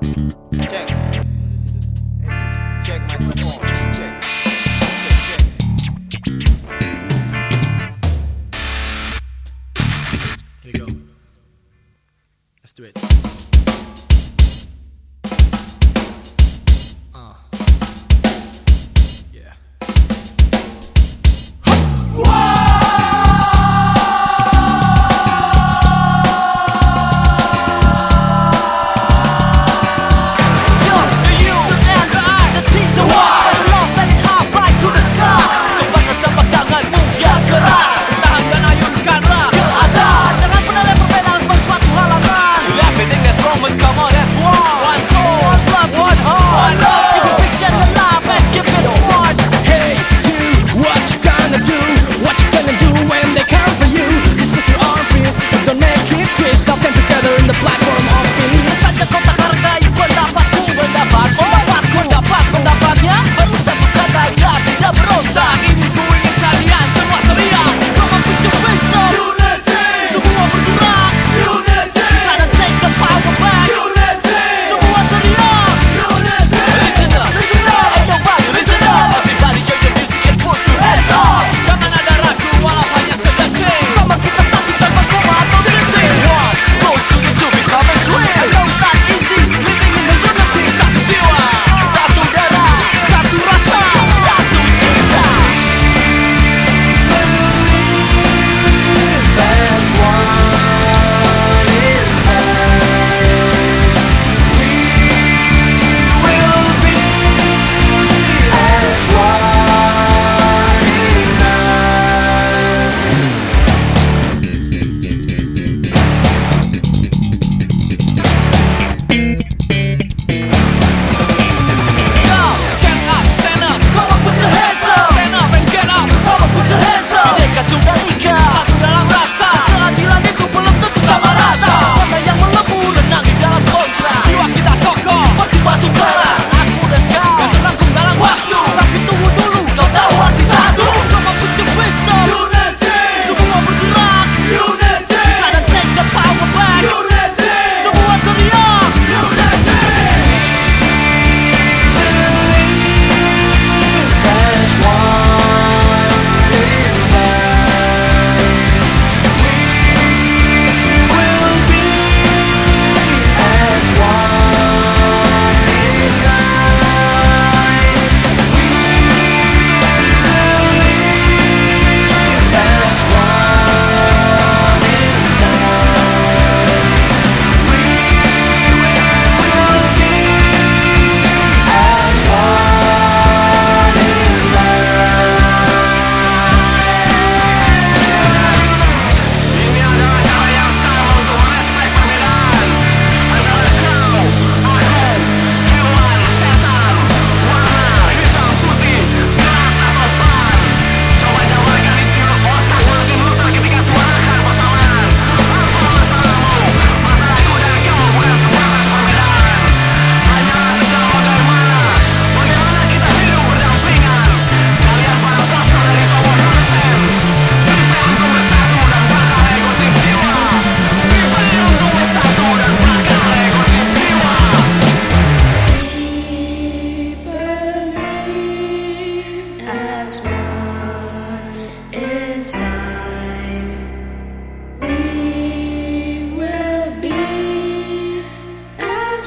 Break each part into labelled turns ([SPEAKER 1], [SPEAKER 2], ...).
[SPEAKER 1] Check. Check microphone. Check. Check, check.
[SPEAKER 2] Here you go. Let's do it.
[SPEAKER 3] as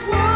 [SPEAKER 3] one.